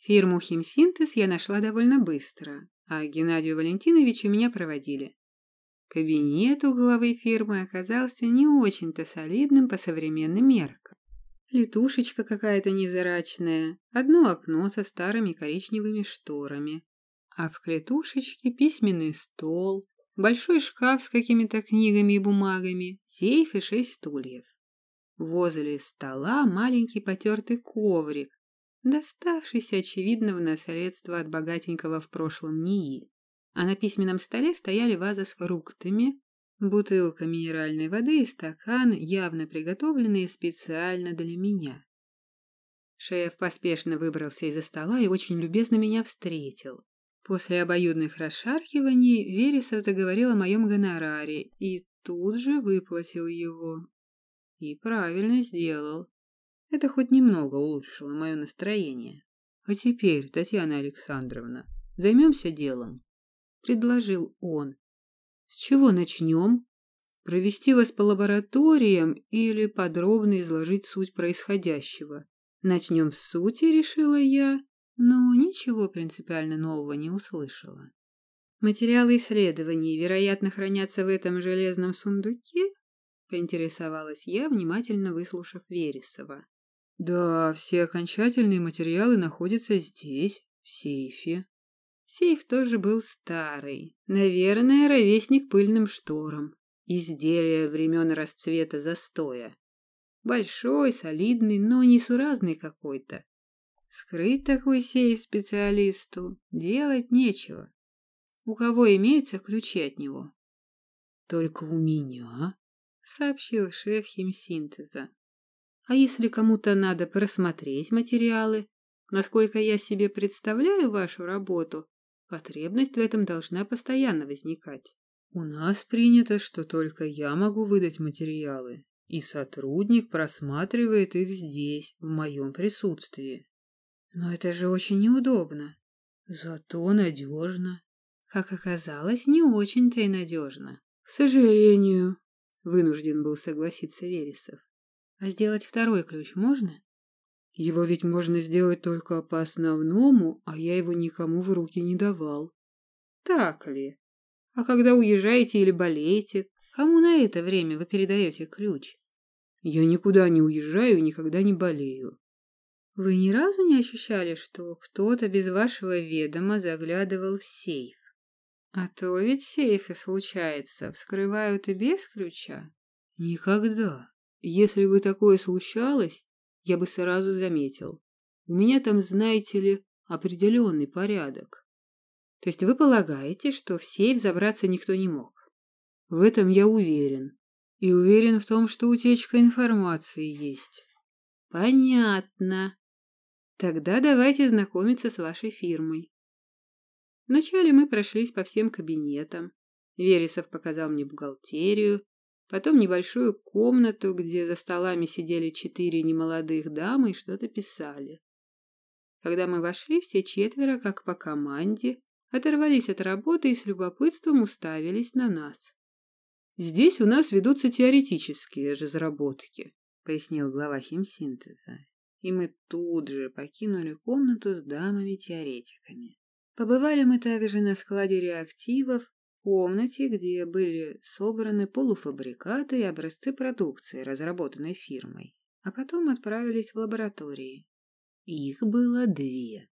Фирму «Химсинтез» я нашла довольно быстро, а Геннадию Валентиновичу меня проводили. Кабинет у главы фирмы оказался не очень-то солидным по современным меркам. Летушечка какая-то невзрачная, одно окно со старыми коричневыми шторами, а в клетушечке письменный стол, большой шкаф с какими-то книгами и бумагами, сейф и шесть стульев. Возле стола маленький потертый коврик, доставшийся, очевидно, в наследство от богатенького в прошлом НИИ. А на письменном столе стояли ваза с фруктами, бутылка минеральной воды и стакан, явно приготовленные специально для меня. Шеф поспешно выбрался из-за стола и очень любезно меня встретил. После обоюдных расшаркиваний Вересов заговорил о моем гонораре и тут же выплатил его. И правильно сделал. Это хоть немного улучшило мое настроение. А теперь, Татьяна Александровна, займемся делом, — предложил он. С чего начнем? Провести вас по лабораториям или подробно изложить суть происходящего? Начнем с сути, решила я, но ничего принципиально нового не услышала. Материалы исследований, вероятно, хранятся в этом железном сундуке? Поинтересовалась я, внимательно выслушав Вересова. Да, все окончательные материалы находятся здесь, в сейфе. Сейф тоже был старый, наверное, ровесник пыльным шторам. Изделие времен расцвета застоя. Большой, солидный, но несуразный какой-то. Скрыть такой сейф специалисту делать нечего. У кого имеются ключи от него? Только у меня, сообщил шеф химсинтеза. А если кому-то надо просмотреть материалы, насколько я себе представляю вашу работу, потребность в этом должна постоянно возникать. У нас принято, что только я могу выдать материалы, и сотрудник просматривает их здесь, в моем присутствии. Но это же очень неудобно. Зато надежно. Как оказалось, не очень-то и надежно. К сожалению, вынужден был согласиться Вересов. А сделать второй ключ можно? Его ведь можно сделать только по основному, а я его никому в руки не давал. Так ли? А когда уезжаете или болеете, кому на это время вы передаете ключ? Я никуда не уезжаю и никогда не болею. Вы ни разу не ощущали, что кто-то без вашего ведома заглядывал в сейф? А то ведь сейфы, случается, вскрывают и без ключа. Никогда. Если бы такое случалось, я бы сразу заметил. У меня там, знаете ли, определенный порядок. То есть вы полагаете, что в сейф забраться никто не мог? В этом я уверен. И уверен в том, что утечка информации есть. Понятно. Тогда давайте знакомиться с вашей фирмой. Вначале мы прошлись по всем кабинетам. Вересов показал мне бухгалтерию, потом небольшую комнату, где за столами сидели четыре немолодых дамы и что-то писали. Когда мы вошли, все четверо, как по команде, оторвались от работы и с любопытством уставились на нас. «Здесь у нас ведутся теоретические разработки», — пояснил глава химсинтеза и мы тут же покинули комнату с дамами-теоретиками. Побывали мы также на складе реактивов, комнате, где были собраны полуфабрикаты и образцы продукции, разработанной фирмой, а потом отправились в лаборатории. Их было две.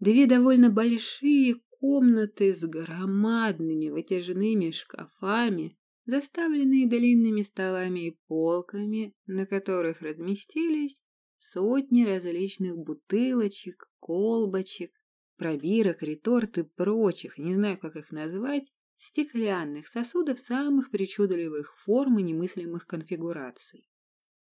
Две довольно большие комнаты с громадными вытяжными шкафами, заставленные длинными столами и полками, на которых разместились Сотни различных бутылочек, колбочек, пробирок, реторт и прочих, не знаю, как их назвать, стеклянных сосудов самых причудливых форм и немыслимых конфигураций.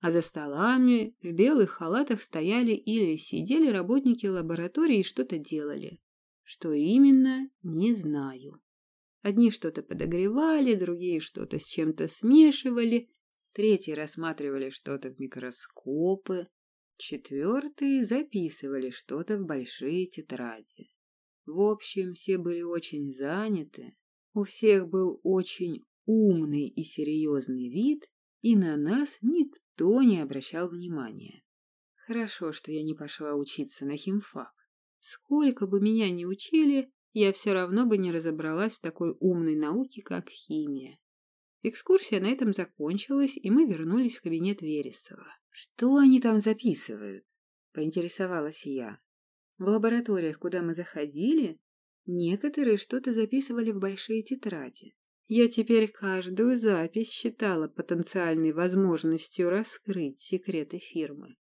А за столами в белых халатах стояли или сидели работники лаборатории и что-то делали. Что именно, не знаю. Одни что-то подогревали, другие что-то с чем-то смешивали, третьи рассматривали что-то в микроскопы, Четвертые записывали что-то в большие тетради. В общем, все были очень заняты, у всех был очень умный и серьезный вид, и на нас никто не обращал внимания. Хорошо, что я не пошла учиться на химфак. Сколько бы меня ни учили, я все равно бы не разобралась в такой умной науке, как химия. Экскурсия на этом закончилась, и мы вернулись в кабинет Вересова. «Что они там записывают?» — поинтересовалась я. В лабораториях, куда мы заходили, некоторые что-то записывали в большие тетради. Я теперь каждую запись считала потенциальной возможностью раскрыть секреты фирмы.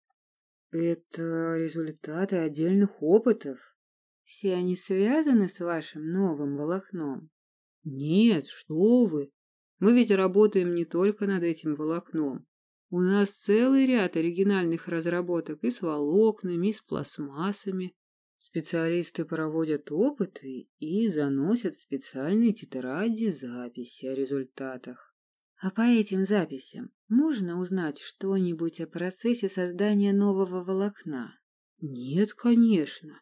Это результаты отдельных опытов. Все они связаны с вашим новым волокном? Нет, что вы. Мы ведь работаем не только над этим волокном. У нас целый ряд оригинальных разработок и с волокнами, и с пластмассами. Специалисты проводят опыты и заносят в специальные тетради записи о результатах. А по этим записям можно узнать что-нибудь о процессе создания нового волокна? Нет, конечно.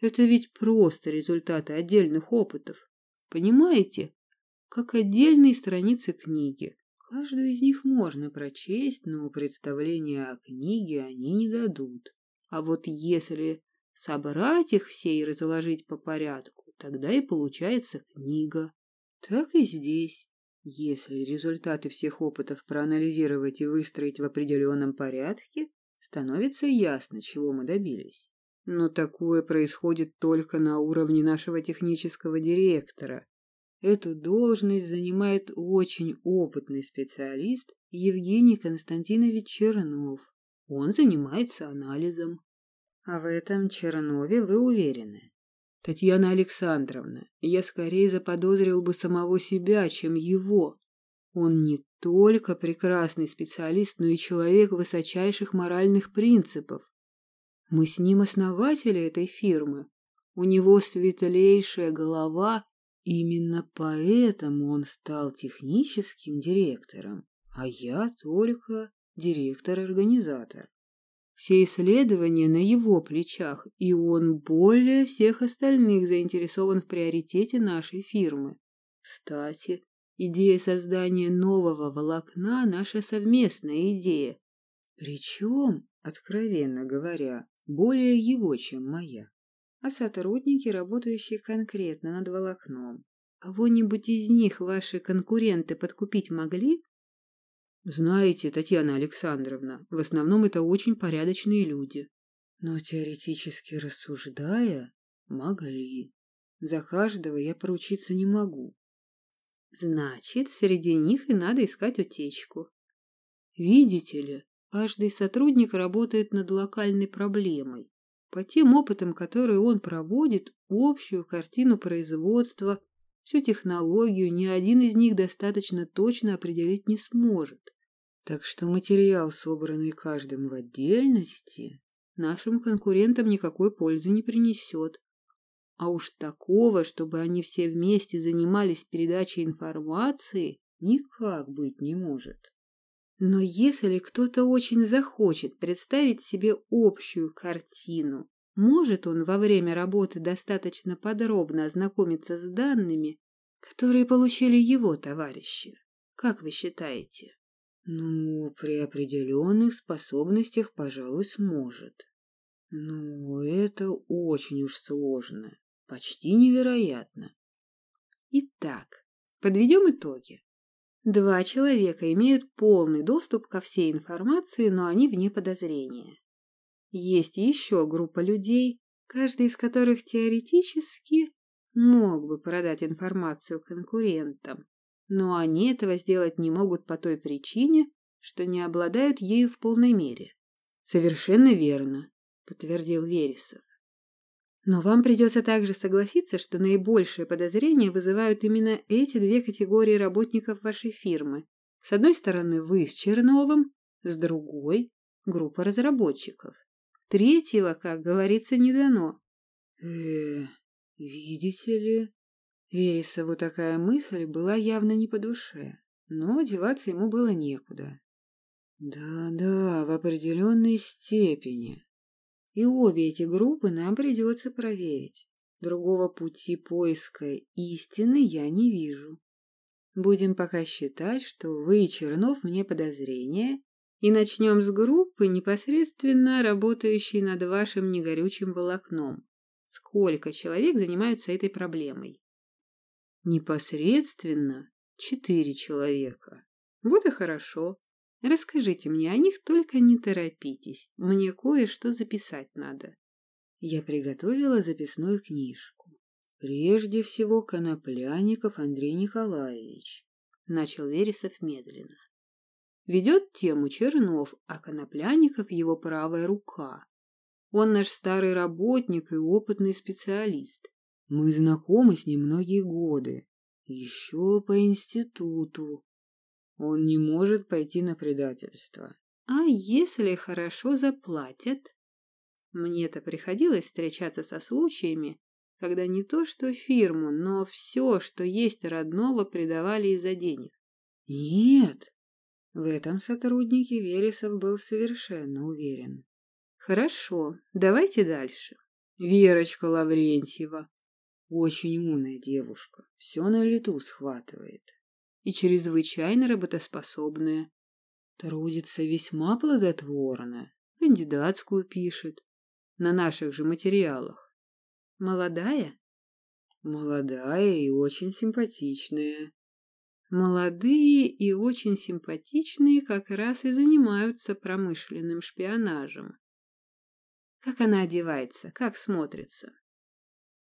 Это ведь просто результаты отдельных опытов. Понимаете? Как отдельные страницы книги. Каждую из них можно прочесть, но представления о книге они не дадут. А вот если собрать их все и разложить по порядку, тогда и получается книга. Так и здесь. Если результаты всех опытов проанализировать и выстроить в определенном порядке, становится ясно, чего мы добились. Но такое происходит только на уровне нашего технического директора. Эту должность занимает очень опытный специалист Евгений Константинович Чернов. Он занимается анализом. А в этом Чернове вы уверены? Татьяна Александровна, я скорее заподозрил бы самого себя, чем его. Он не только прекрасный специалист, но и человек высочайших моральных принципов. Мы с ним основатели этой фирмы. У него светлейшая голова, именно поэтому он стал техническим директором, а я только директор-организатор. Все исследования на его плечах, и он более всех остальных заинтересован в приоритете нашей фирмы. Кстати, идея создания нового волокна – наша совместная идея. Причем, откровенно говоря, более его, чем моя. А сотрудники, работающие конкретно над волокном, кого-нибудь из них ваши конкуренты подкупить могли? Знаете, Татьяна Александровна, в основном это очень порядочные люди. Но теоретически рассуждая, могли. За каждого я поручиться не могу. Значит, среди них и надо искать утечку. Видите ли, каждый сотрудник работает над локальной проблемой. По тем опытам, которые он проводит, общую картину производства, всю технологию ни один из них достаточно точно определить не сможет. Так что материал, собранный каждым в отдельности, нашим конкурентам никакой пользы не принесет. А уж такого, чтобы они все вместе занимались передачей информации, никак быть не может. Но если кто-то очень захочет представить себе общую картину, может он во время работы достаточно подробно ознакомиться с данными, которые получили его товарищи? Как вы считаете? Ну, при определенных способностях, пожалуй, сможет. Но это очень уж сложно, почти невероятно. Итак, подведем итоги. Два человека имеют полный доступ ко всей информации, но они вне подозрения. Есть еще группа людей, каждый из которых теоретически мог бы продать информацию конкурентам, но они этого сделать не могут по той причине, что не обладают ею в полной мере. Совершенно верно, подтвердил Вересов. Но вам придется также согласиться, что наибольшее подозрение вызывают именно эти две категории работников вашей фирмы. С одной стороны, вы с Черновым, с другой – группа разработчиков. Третьего, как говорится, не дано. э видите ли, Вересову такая мысль была явно не по душе, но деваться ему было некуда. Да-да, в определенной степени. И обе эти группы нам придется проверить. Другого пути поиска истины я не вижу. Будем пока считать, что вы, Чернов, мне подозрение, и начнем с группы, непосредственно работающей над вашим негорючим волокном. сколько человек занимаются этой проблемой. Непосредственно четыре человека. Вот и хорошо. Расскажите мне о них, только не торопитесь. Мне кое-что записать надо. Я приготовила записную книжку. Прежде всего, Конопляников Андрей Николаевич. Начал Вересов медленно. Ведет тему Чернов, а Конопляников его правая рука. Он наш старый работник и опытный специалист. Мы знакомы с ним многие годы. Еще по институту. Он не может пойти на предательство. А если хорошо заплатят? Мне-то приходилось встречаться со случаями, когда не то что фирму, но все, что есть родного, предавали из-за денег. Нет, в этом сотруднике Вересов был совершенно уверен. Хорошо, давайте дальше. Верочка Лаврентьева. Очень умная девушка, все на лету схватывает. И чрезвычайно работоспособная. Трудится весьма плодотворно, кандидатскую пишет. На наших же материалах. Молодая? Молодая и очень симпатичная. Молодые и очень симпатичные как раз и занимаются промышленным шпионажем. Как она одевается, как смотрится?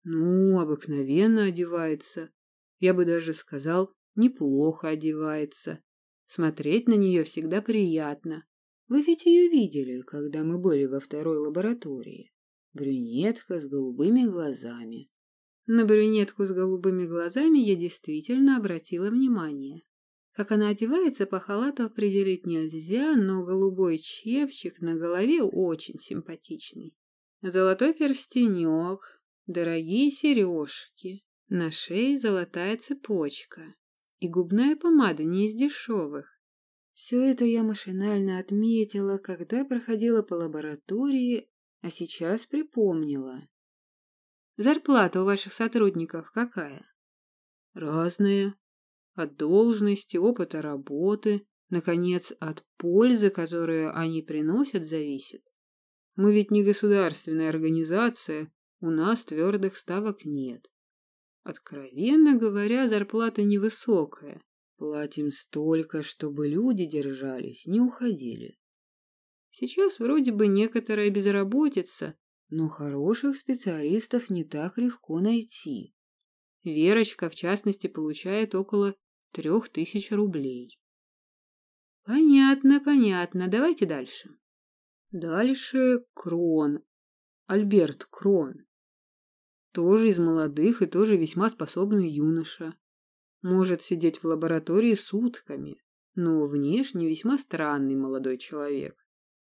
Ну, обыкновенно одевается. Я бы даже сказал, неплохо одевается. Смотреть на нее всегда приятно. Вы ведь ее видели, когда мы были во второй лаборатории. Брюнетка с голубыми глазами. На брюнетку с голубыми глазами я действительно обратила внимание. Как она одевается, по халату определить нельзя, но голубой чепчик на голове очень симпатичный. Золотой перстенек, дорогие сережки, на шее золотая цепочка и губная помада не из дешевых. Все это я машинально отметила, когда проходила по лаборатории, а сейчас припомнила. Зарплата у ваших сотрудников какая? Разная. От должности, опыта работы, наконец, от пользы, которую они приносят, зависит. Мы ведь не государственная организация, у нас твердых ставок нет. Откровенно говоря, зарплата невысокая. Платим столько, чтобы люди держались, не уходили. Сейчас вроде бы некоторая безработица, но хороших специалистов не так легко найти. Верочка, в частности, получает около трех тысяч рублей. Понятно, понятно. Давайте дальше. Дальше Крон. Альберт Крон. Тоже из молодых и тоже весьма способный юноша. Может сидеть в лаборатории сутками, но внешне весьма странный молодой человек.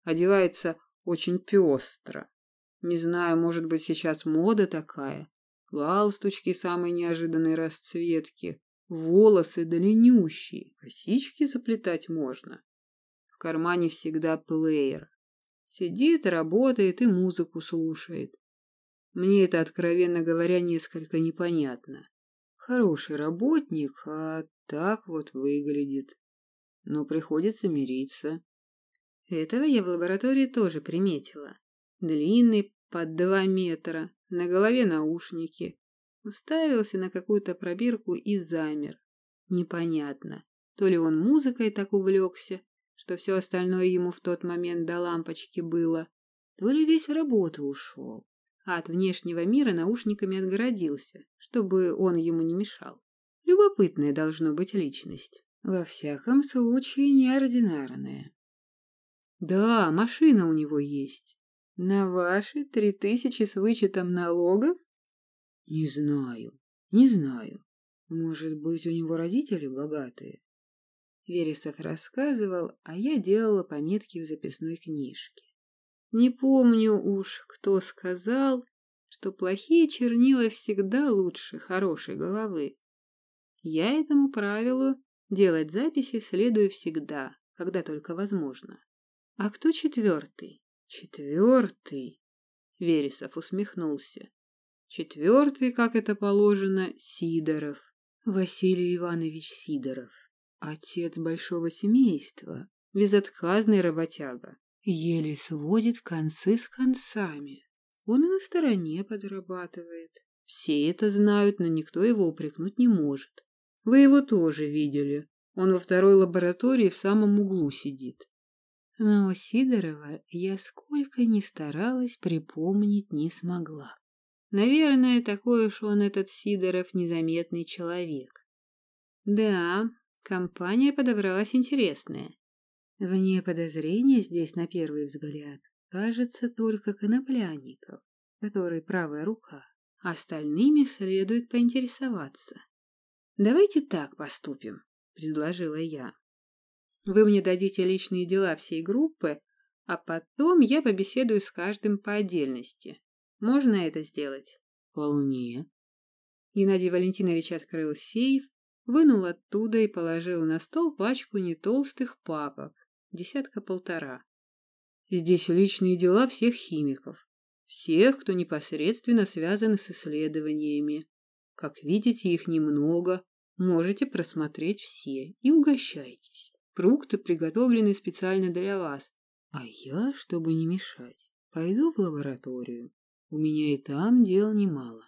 Одевается очень пестро. Не знаю, может быть, сейчас мода такая. Галстучки самой неожиданной расцветки, волосы длиннющие, косички заплетать можно. В кармане всегда плеер. Сидит, работает и музыку слушает. Мне это, откровенно говоря, несколько непонятно. Хороший работник, а так вот выглядит. Но приходится мириться. Этого я в лаборатории тоже приметила. Длинный, под два метра, на голове наушники. Уставился на какую-то пробирку и замер. Непонятно, то ли он музыкой так увлекся, что все остальное ему в тот момент до лампочки было, то ли весь в работу ушел, а от внешнего мира наушниками отгородился, чтобы он ему не мешал. Любопытная должна быть личность. Во всяком случае, неординарная. Да, машина у него есть. На ваши три тысячи с вычетом налогов? Не знаю, не знаю. Может быть, у него родители богатые? Вересов рассказывал, а я делала пометки в записной книжке. Не помню уж, кто сказал, что плохие чернила всегда лучше хорошей головы. Я этому правилу делать записи следую всегда, когда только возможно. А кто четвертый? Четвертый? Вересов усмехнулся. Четвертый, как это положено, Сидоров. Василий Иванович Сидоров. Отец большого семейства, безотказный работяга. Еле сводит концы с концами. Он и на стороне подрабатывает. Все это знают, но никто его упрекнуть не может. Вы его тоже видели. Он во второй лаборатории в самом углу сидит. Но Сидорова я сколько ни старалась припомнить не смогла. Наверное, такой уж он этот Сидоров незаметный человек. Да, компания подобралась интересная. Вне подозрения здесь, на первый взгляд, кажется только Коноплянников, который правая рука. Остальными следует поинтересоваться. «Давайте так поступим», — предложила я. «Вы мне дадите личные дела всей группы, а потом я побеседую с каждым по отдельности. Можно это сделать?» «Вполне». Геннадий Валентинович открыл сейф, вынул оттуда и положил на стол пачку нетолстых папок, десятка-полтора. Здесь личные дела всех химиков, всех, кто непосредственно связан с исследованиями. Как видите, их немного, можете просмотреть все и угощайтесь. Фрукты приготовлены специально для вас, а я, чтобы не мешать, пойду в лабораторию. У меня и там дел немало.